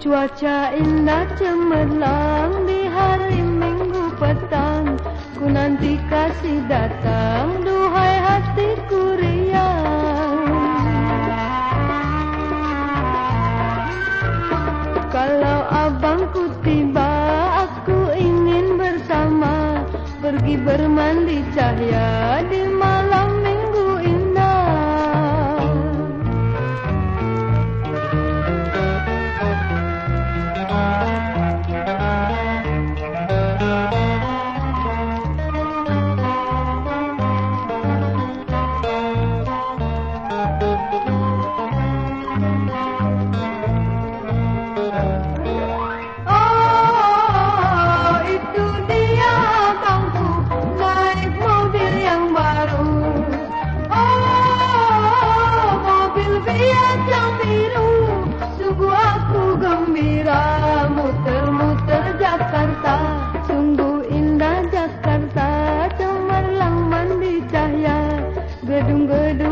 Cuaca indah cemerlang di hari minggu petang. Ku nanti kasih datang duhai hatiku riang. Kalau abangku tiba Pergi bermandi cahaya di உங்களோட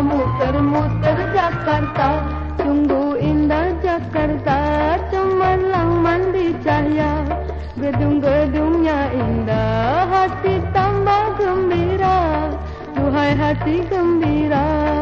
muter-muter Jakarta Sungguh indah Jakarta. Cemerlang mandi cahaya Gedung-gedungnya indah Hati tambah gembira. Duhai hati gembira